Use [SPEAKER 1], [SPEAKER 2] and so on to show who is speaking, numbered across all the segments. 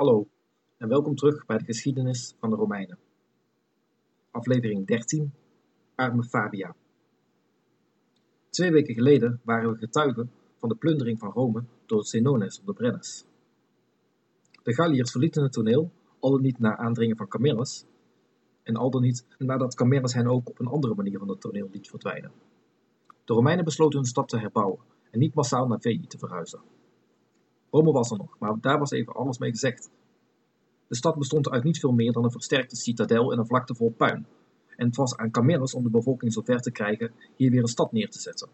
[SPEAKER 1] Hallo en welkom terug bij de geschiedenis van de Romeinen. Aflevering 13, Arme Fabia. Twee weken geleden waren we getuigen van de plundering van Rome door Senones op de Brennus. De Galliërs verlieten het toneel, al dan niet na aandringen van Camillus, en al dan niet nadat Camillus hen ook op een andere manier van het toneel liet verdwijnen. De Romeinen besloten hun stad te herbouwen en niet massaal naar Veii te verhuizen. Rome was er nog, maar daar was even alles mee gezegd. De stad bestond uit niet veel meer dan een versterkte citadel en een vlakte vol puin. En het was aan Camillus om de bevolking zover te krijgen hier weer een stad neer te zetten.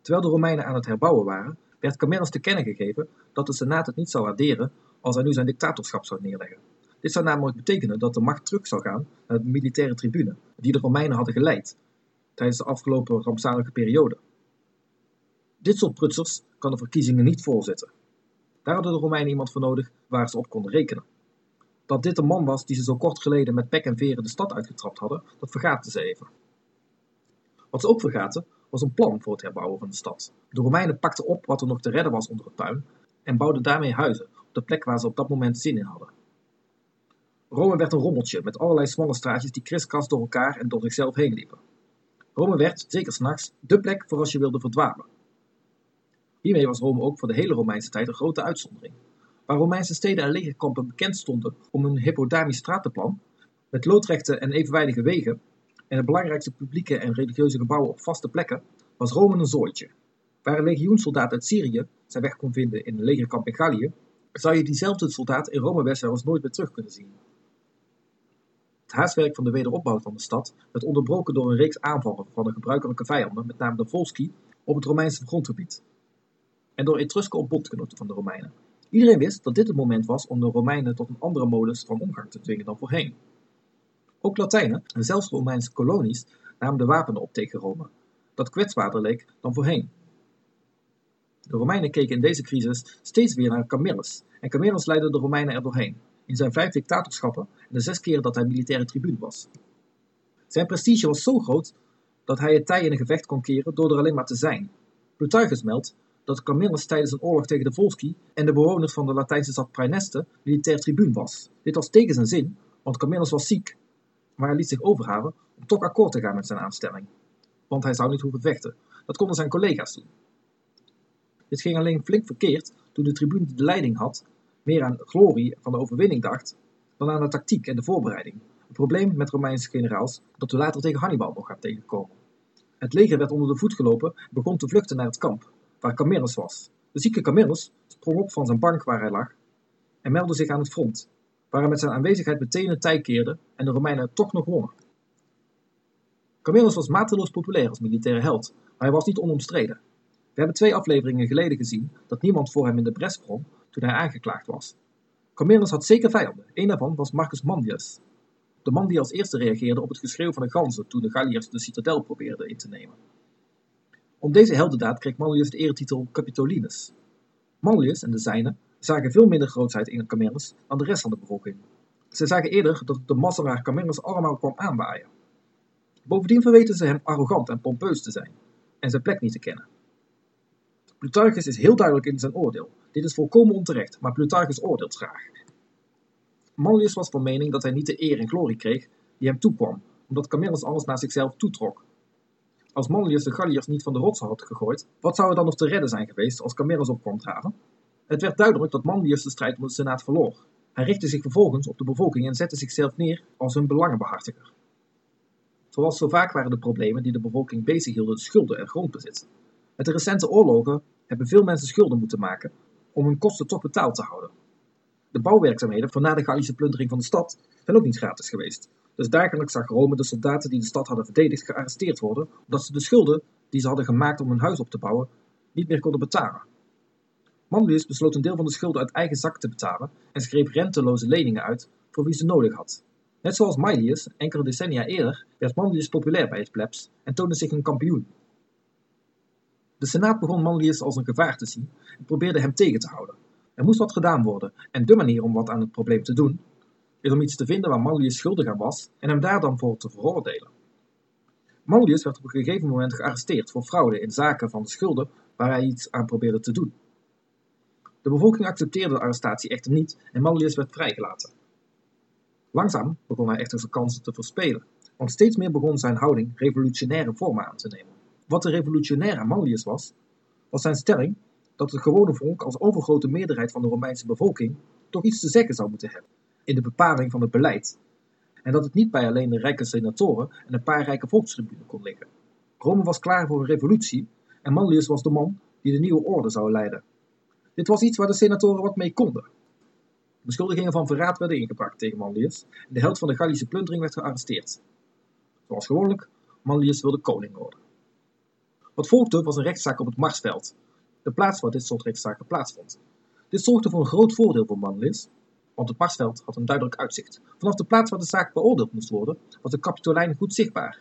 [SPEAKER 1] Terwijl de Romeinen aan het herbouwen waren, werd Camillus te kennen gegeven dat de Senaat het niet zou waarderen als hij nu zijn dictatorschap zou neerleggen. Dit zou namelijk betekenen dat de macht terug zou gaan naar de militaire tribune, die de Romeinen hadden geleid tijdens de afgelopen rampzalige periode. Dit soort prutsers kan de verkiezingen niet voorzitten. Daar hadden de Romeinen iemand voor nodig waar ze op konden rekenen. Dat dit de man was die ze zo kort geleden met pek en veren de stad uitgetrapt hadden, dat vergaten ze even. Wat ze ook vergaten, was een plan voor het herbouwen van de stad. De Romeinen pakten op wat er nog te redden was onder het puin en bouwden daarmee huizen op de plek waar ze op dat moment zin in hadden. Rome werd een rommeltje met allerlei smalle straatjes die kriskras door elkaar en door zichzelf heen liepen. Rome werd, zeker s'nachts, dé plek voor als je wilde verdwalen. Hiermee was Rome ook voor de hele Romeinse tijd een grote uitzondering. Waar Romeinse steden en legerkampen bekend stonden om hun hippodamisch stratenplan, met loodrechte en evenwijdige wegen en de belangrijkste publieke en religieuze gebouwen op vaste plekken, was Rome een zooitje. Waar een legioensoldaat uit Syrië zijn weg kon vinden in een legerkamp in Gallië, zou je diezelfde soldaat in wel eens nooit meer terug kunnen zien. Het haastwerk van de wederopbouw van de stad werd onderbroken door een reeks aanvallen van de gebruikelijke vijanden, met name de Volsci, op het Romeinse grondgebied en door Etrusken op bondgenoten van de Romeinen. Iedereen wist dat dit het moment was om de Romeinen tot een andere modus van omgang te dwingen dan voorheen. Ook Latijnen en zelfs Romeinse kolonies namen de wapenen op tegen Rome, dat kwetsbaarder leek dan voorheen. De Romeinen keken in deze crisis steeds weer naar Camillus, en Camillus leidde de Romeinen er doorheen, in zijn vijf dictatorschappen en de zes keren dat hij militaire tribuun was. Zijn prestige was zo groot dat hij het tij in een gevecht kon keren door er alleen maar te zijn. Plutarchus meldt dat Camillus tijdens een oorlog tegen de Volsci en de bewoners van de Latijnse stad Praeneste militair tribuun was. Dit was tegen zijn zin, want Camillus was ziek, maar hij liet zich overhalen om toch akkoord te gaan met zijn aanstelling. Want hij zou niet hoeven vechten. Dat konden zijn collega's doen. Dit ging alleen flink verkeerd toen de tribune de leiding had meer aan glorie van de overwinning dacht dan aan de tactiek en de voorbereiding. Een probleem met Romeinse generaals dat we later tegen Hannibal nog gaan tegenkomen. Het leger werd onder de voet gelopen en begon te vluchten naar het kamp waar Camillus was. De zieke Camillus sprong op van zijn bank waar hij lag en meldde zich aan het front, waar hij met zijn aanwezigheid meteen een tij keerde en de Romeinen toch nog wonnen. Camillus was mateloos populair als militaire held, maar hij was niet onomstreden. We hebben twee afleveringen geleden gezien dat niemand voor hem in de bres sprong toen hij aangeklaagd was. Camillus had zeker vijanden. Een daarvan was Marcus Manlius, de man die als eerste reageerde op het geschreeuw van de ganzen toen de Galliërs de citadel probeerden in te nemen. Om deze heldendaad kreeg Manlius de eretitel Capitolinus. Manlius en de zijnen zagen veel minder grootsheid in Camillus dan de rest van de bevolking. Ze zagen eerder dat de masseraar Camillus allemaal kwam aanwaaien. Bovendien verweten ze hem arrogant en pompeus te zijn en zijn plek niet te kennen. Plutarchus is heel duidelijk in zijn oordeel. Dit is volkomen onterecht, maar Plutarchus oordeelt graag. Manlius was van mening dat hij niet de eer en glorie kreeg die hem toekwam, omdat Camillus alles naar zichzelf toetrok als Manlius de Galliërs niet van de rotsen had gegooid, wat zou er dan nog te redden zijn geweest als Camillus op kwam draven? Het werd duidelijk dat Manlius de strijd om de Senaat verloor. Hij richtte zich vervolgens op de bevolking en zette zichzelf neer als hun belangenbehartiger. Zoals zo vaak waren de problemen die de bevolking bezighielden schulden en grondbezit. Met de recente oorlogen hebben veel mensen schulden moeten maken om hun kosten toch betaald te houden. De bouwwerkzaamheden voor na de Gallische plundering van de stad zijn ook niet gratis geweest. Dus dagelijks zag Rome de soldaten die de stad hadden verdedigd gearresteerd worden, omdat ze de schulden die ze hadden gemaakt om hun huis op te bouwen, niet meer konden betalen. Manlius besloot een deel van de schulden uit eigen zak te betalen en schreef renteloze leningen uit voor wie ze nodig had. Net zoals Maelius, enkele decennia eerder, werd Manlius populair bij het plebs en toonde zich een kampioen. De Senaat begon Manlius als een gevaar te zien en probeerde hem tegen te houden. Er moest wat gedaan worden en de manier om wat aan het probleem te doen is om iets te vinden waar Manlius schuldig aan was en hem daar dan voor te veroordelen. Manlius werd op een gegeven moment gearresteerd voor fraude in zaken van schulden waar hij iets aan probeerde te doen. De bevolking accepteerde de arrestatie echter niet en Manlius werd vrijgelaten. Langzaam begon hij echter zijn kansen te verspelen, want steeds meer begon zijn houding revolutionaire vormen aan te nemen. Wat de revolutionaire Manlius was, was zijn stelling dat het gewone volk als overgrote meerderheid van de Romeinse bevolking toch iets te zeggen zou moeten hebben in de bepaling van het beleid en dat het niet bij alleen de rijke senatoren en een paar rijke volkstribunen kon liggen. Rome was klaar voor een revolutie en Manlius was de man die de nieuwe orde zou leiden. Dit was iets waar de senatoren wat mee konden. Beschuldigingen van verraad werden ingebracht tegen Manlius en de held van de Gallische plundering werd gearresteerd. Zoals gewoonlijk, Manlius wilde koning worden. Wat volgde was een rechtszaak op het Marsveld, de plaats waar dit soort rechtszaken plaatsvond. Dit zorgde voor een groot voordeel voor Manlius, want het Marsveld had een duidelijk uitzicht. Vanaf de plaats waar de zaak beoordeeld moest worden, was de Capitolijn goed zichtbaar.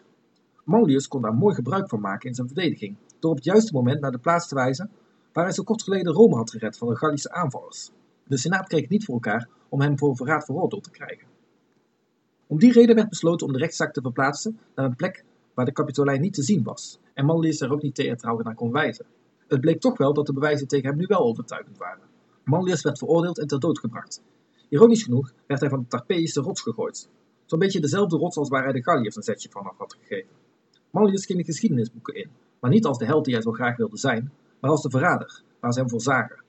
[SPEAKER 1] Manlius kon daar mooi gebruik van maken in zijn verdediging, door op het juiste moment naar de plaats te wijzen waar hij zo kort geleden Rome had gered van de Gallische aanvallers. De Senaat kreeg het niet voor elkaar om hem voor verraad veroordeeld te krijgen. Om die reden werd besloten om de rechtszaak te verplaatsen naar een plek waar de Capitolijn niet te zien was en Manlius er ook niet theatraal naar kon wijzen. Het bleek toch wel dat de bewijzen tegen hem nu wel overtuigend waren. Manlius werd veroordeeld en ter dood gebracht. Ironisch genoeg werd hij van de Tarpeïsche rots gegooid. Zo'n beetje dezelfde rots als waar hij de Galliërs een zetje vanaf had gegeven. Manlius ging de geschiedenisboeken in, maar niet als de held die hij zo graag wilde zijn, maar als de verrader, waar ze hem voor zagen.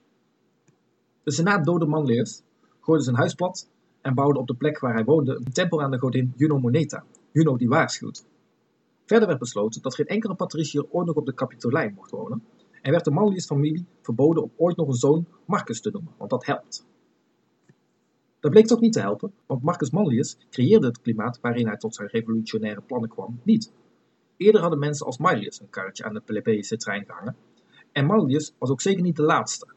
[SPEAKER 1] De Senaat doodde Manlius, gooide zijn huis plat en bouwde op de plek waar hij woonde een tempel aan de godin Juno Moneta, Juno die waarschuwt. Verder werd besloten dat geen enkele patriciër ooit nog op de Capitolijn mocht wonen en werd de Manlius-familie verboden om ooit nog een zoon Marcus te noemen, want dat helpt. Dat bleek toch niet te helpen, want Marcus Manlius creëerde het klimaat waarin hij tot zijn revolutionaire plannen kwam niet. Eerder hadden mensen als Marius een kaartje aan de plebejische trein gehangen, en Manlius was ook zeker niet de laatste.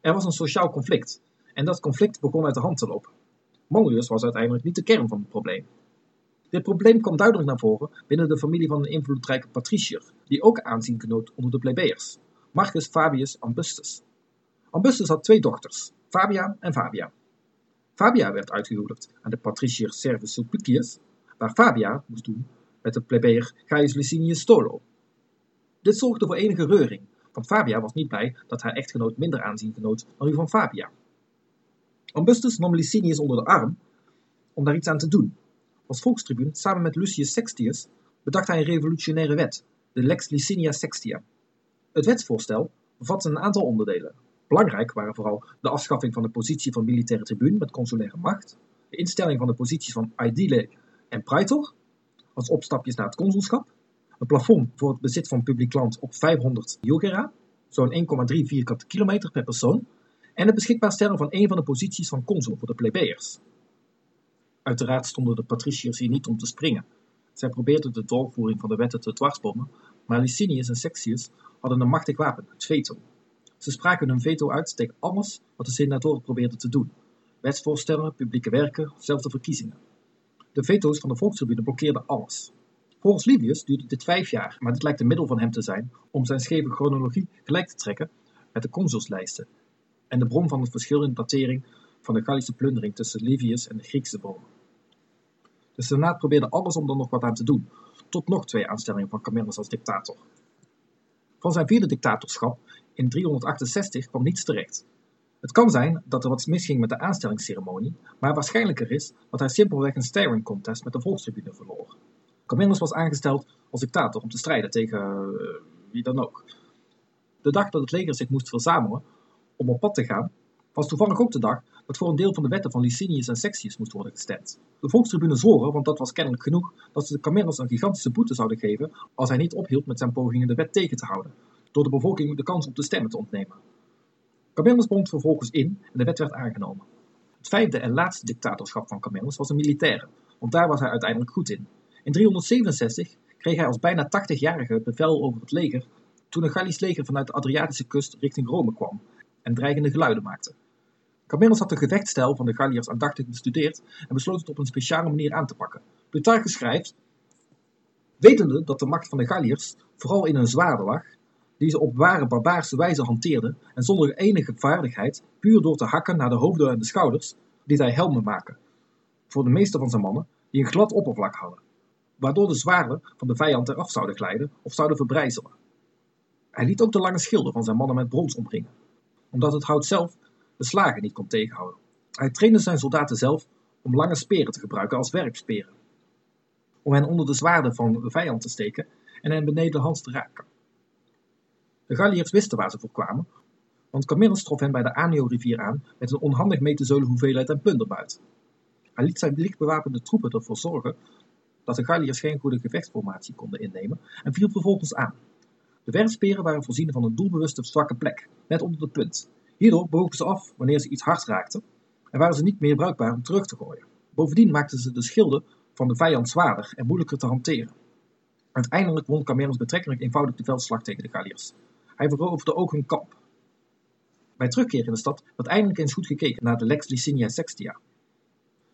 [SPEAKER 1] Er was een sociaal conflict, en dat conflict begon uit de hand te lopen. Manlius was uiteindelijk niet de kern van het probleem. Dit probleem kwam duidelijk naar voren binnen de familie van een invloedrijke patriciër, die ook aanzien genoot onder de plebejers, Marcus Fabius Ambustus. Ambustus had twee dochters, Fabia en Fabia. Fabia werd uitgehuwelijkd aan de patriciër Servus Sulpicius, waar Fabia moest doen met de plebejer Gaius Licinius Stolo. Dit zorgde voor enige reuring, want Fabia was niet blij dat haar echtgenoot minder aanzien genoot dan die van Fabia. Augustus nam Licinius onder de arm om daar iets aan te doen. Als volkstribuun, samen met Lucius Sextius, bedacht hij een revolutionaire wet, de Lex Licinia Sextia. Het wetsvoorstel bevatte een aantal onderdelen. Belangrijk waren vooral de afschaffing van de positie van militaire tribuun met consulaire macht, de instelling van de posities van aedile en praetor, als opstapjes naar het consulschap, een plafond voor het bezit van publiek land op 500 jugera, zo'n 1,3 vierkante kilometer per persoon, en het beschikbaar stellen van een van de posities van consul voor de plebejers. Uiteraard stonden de patriciërs hier niet om te springen. Zij probeerden de doorvoering van de wetten te dwarsbommen, maar Licinius en Sexius hadden een machtig wapen, het veto. Ze spraken hun veto uit tegen alles wat de senatoren probeerden te doen. Wetsvoorstellen, publieke werken, zelfs de verkiezingen. De veto's van de volkstribune blokkeerden alles. Volgens Livius duurde dit vijf jaar, maar dit lijkt een middel van hem te zijn om zijn scheve chronologie gelijk te trekken met de consulslijsten en de bron van het verschil in datering van de Gallische plundering tussen Livius en de Griekse bronnen. De Senaat probeerde alles om er nog wat aan te doen, tot nog twee aanstellingen van Camillus als dictator. Van zijn vierde dictatorschap in 368 kwam niets terecht. Het kan zijn dat er wat misging met de aanstellingsceremonie, maar waarschijnlijker is dat hij simpelweg een staring contest met de volkstribune verloor. Camillus was aangesteld als dictator om te strijden tegen uh, wie dan ook. De dag dat het leger zich moest verzamelen om op pad te gaan, was toevallig ook de dag dat voor een deel van de wetten van Licinius en Sexius moest worden gestemd. De volkstribune zworen, want dat was kennelijk genoeg, dat ze de Camillus een gigantische boete zouden geven als hij niet ophield met zijn pogingen de wet tegen te houden, door de bevolking de kans om te stemmen te ontnemen. Camillus bond vervolgens in en de wet werd aangenomen. Het vijfde en laatste dictatorschap van Camillus was een militaire, want daar was hij uiteindelijk goed in. In 367 kreeg hij als bijna 80-jarige bevel over het leger toen een Gallisch leger vanuit de Adriatische kust richting Rome kwam en dreigende geluiden maakte. Camillus had de gevechtstijl van de Galliërs aandachtig bestudeerd en besloot het op een speciale manier aan te pakken. Plutarchus schrijft, wetende dat de macht van de Galliërs vooral in hun zwaarden lag, die ze op ware barbaarse wijze hanteerden en zonder enige vaardigheid, puur door te hakken naar de hoofden en de schouders, liet hij helmen maken, voor de meeste van zijn mannen, die een glad oppervlak hadden, waardoor de zwaarden van de vijand eraf zouden glijden of zouden verbrijzelen. Hij liet ook de lange schilden van zijn mannen met brons omringen, omdat het hout zelf de slagen niet kon tegenhouden. Hij trainde zijn soldaten zelf om lange speren te gebruiken als werpsperen, om hen onder de zwaarden van de vijand te steken en hen beneden de hals te raken. De Galliërs wisten waar ze voor kwamen, want Camillus trof hen bij de Anio-rivier aan met een onhandig mee hoeveelheid en plunderbuit. Hij liet zijn lichtbewapende troepen ervoor zorgen dat de Galliërs geen goede gevechtsformatie konden innemen en viel vervolgens aan. De werpsperen waren voorzien van een doelbewuste zwakke plek, net onder de punt. Hierdoor bogen ze af wanneer ze iets hard raakten en waren ze niet meer bruikbaar om terug te gooien. Bovendien maakten ze de schilden van de vijand zwaarder en moeilijker te hanteren. Uiteindelijk won Camillus betrekkelijk eenvoudig de veldslag tegen de Galliërs. Hij veroverde ook hun kamp. Bij terugkeer in de stad werd eindelijk eens goed gekeken naar de Lex Licinia Sextia.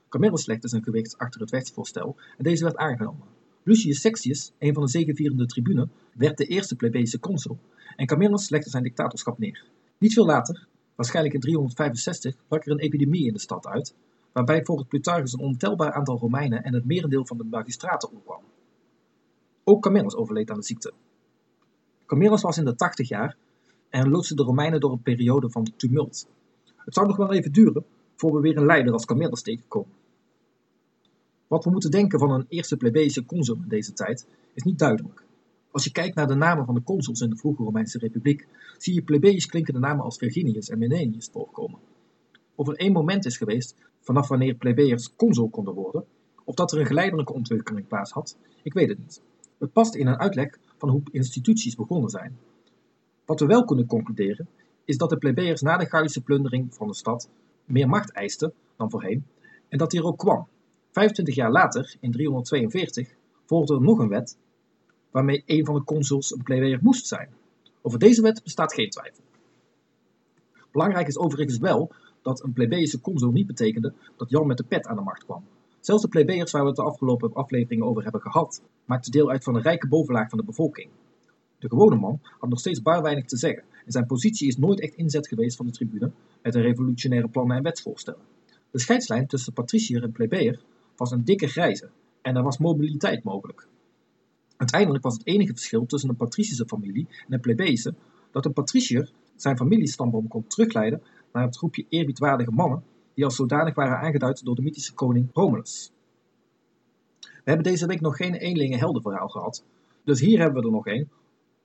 [SPEAKER 1] Camillus legde zijn gewicht achter het wetsvoorstel en deze werd aangenomen. Lucius Sextius, een van de zegevierende tribunen, werd de eerste plebejische consul en Camillus legde zijn dictatorschap neer. Niet veel later, waarschijnlijk in 365, brak er een epidemie in de stad uit, waarbij volgens Plutarchus een ontelbaar aantal Romeinen en het merendeel van de magistraten omkwam. Ook Camillus overleed aan de ziekte. Camillus was in de 80 jaar en loodste de Romeinen door een periode van tumult. Het zou nog wel even duren voor we weer een leider als Camillus tegenkomen. Wat we moeten denken van een eerste plebejische consul in deze tijd is niet duidelijk. Als je kijkt naar de namen van de consuls in de vroege Romeinse Republiek, zie je plebeisch klinkende namen als Virginius en Menenius voorkomen. Of er één moment is geweest vanaf wanneer plebeiers consul konden worden, of dat er een geleidelijke ontwikkeling plaats had, ik weet het niet. Het past in een uitleg van hoe instituties begonnen zijn. Wat we wel kunnen concluderen, is dat de plebeiers na de Gallische plundering van de stad meer macht eisten dan voorheen en dat die er ook kwam. 25 jaar later, in 342, volgde er nog een wet waarmee een van de consuls een plebejer moest zijn. Over deze wet bestaat geen twijfel. Belangrijk is overigens wel dat een plebejische consul niet betekende dat Jan met de pet aan de macht kwam. Zelfs de plebejers waar we het de afgelopen afleveringen over hebben gehad, maakten deel uit van een rijke bovenlaag van de bevolking. De gewone man had nog steeds bar weinig te zeggen en zijn positie is nooit echt inzet geweest van de tribune met een revolutionaire plannen en wetsvoorstellen. De scheidslijn tussen patriciër en plebejer was een dikke grijze en er was mobiliteit mogelijk. Uiteindelijk was het enige verschil tussen een patricische familie en een plebejische dat een patriciër zijn familiestamboom kon terugleiden naar het groepje eerbiedwaardige mannen die als zodanig waren aangeduid door de mythische koning Romulus. We hebben deze week nog geen eenlinge heldenverhaal gehad, dus hier hebben we er nog één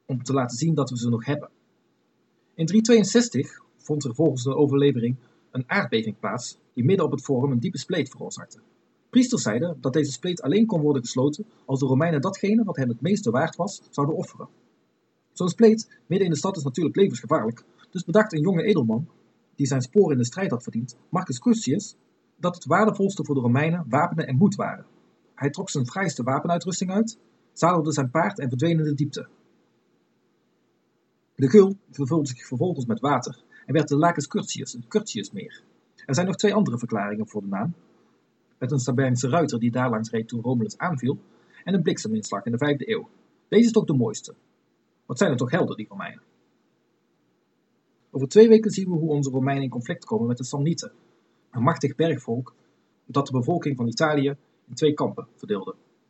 [SPEAKER 1] om te laten zien dat we ze nog hebben. In 362 vond er volgens de overlevering een aardbeving plaats die midden op het forum een diepe spleet veroorzaakte. Priesters zeiden dat deze spleet alleen kon worden gesloten als de Romeinen datgene wat hen het meeste waard was, zouden offeren. Zo'n spleet midden in de stad is natuurlijk levensgevaarlijk, dus bedacht een jonge edelman, die zijn spoor in de strijd had verdiend, Marcus Crucius, dat het waardevolste voor de Romeinen wapenen en moed waren. Hij trok zijn vrijste wapenuitrusting uit, zadelde zijn paard en verdween in de diepte. De gul vervulde zich vervolgens met water en werd de Lacus Curtius, een Curtiusmeer. Er zijn nog twee andere verklaringen voor de naam, met een Sabijnse ruiter die daar langs reed toen Romulus aanviel, en een blikseminslag in de vijfde eeuw. Deze is toch de mooiste. Wat zijn er toch helder, die Romeinen? Over twee weken zien we hoe onze Romeinen in conflict komen met de Samnieten, een machtig bergvolk dat de bevolking van Italië in twee kampen verdeelde.